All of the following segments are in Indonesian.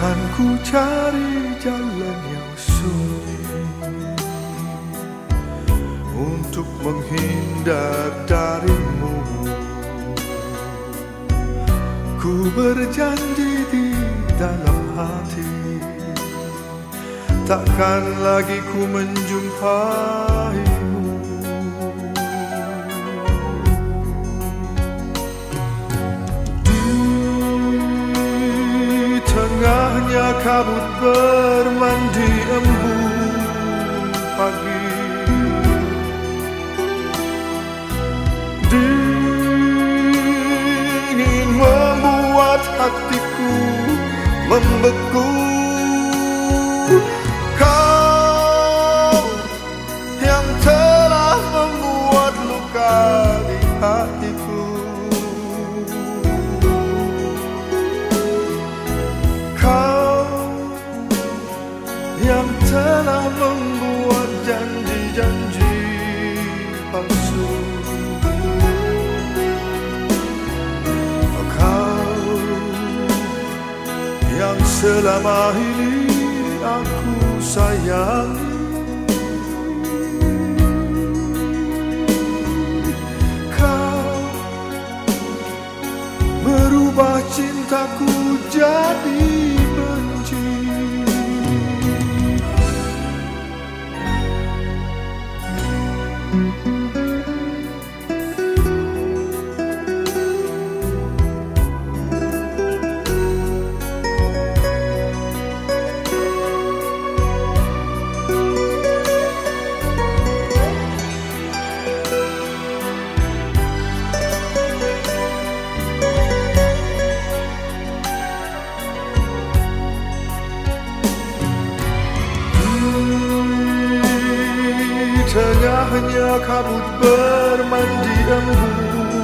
Takkan ku cari jalan yang sunyi Untuk menghindar darimu. Ku berjanji di dalam hati Takkan lagi ku menjumpaimu kabut bermandi embun pagi. Dingin membuat hatiku membeku yang selama ini aku sayangi Kau berubah cintaku jadi tengahnya kabut bermandi embun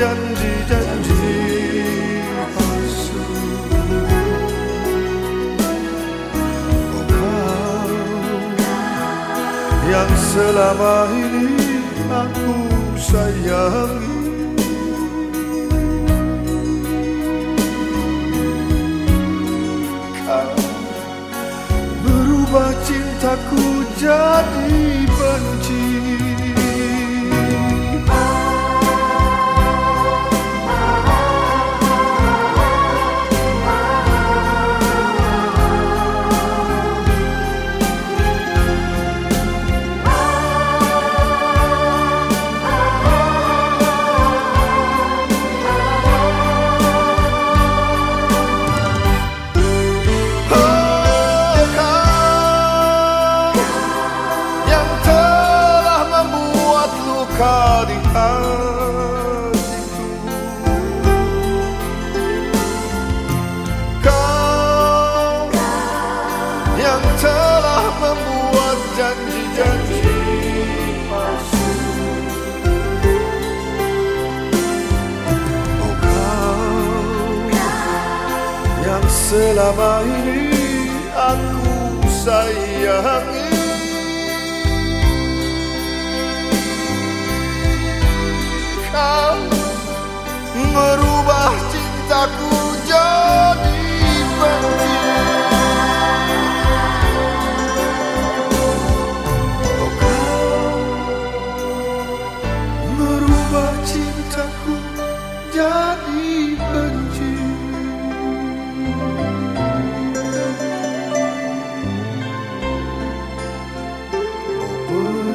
janji-janji palsu Oh kau yang selama ini aku sayangi. Berubah cintaku jadi benci luka di hatiku Kau yang telah membuat janji-janji palsu Oh kau yang selama ini aku sayangi Ooh.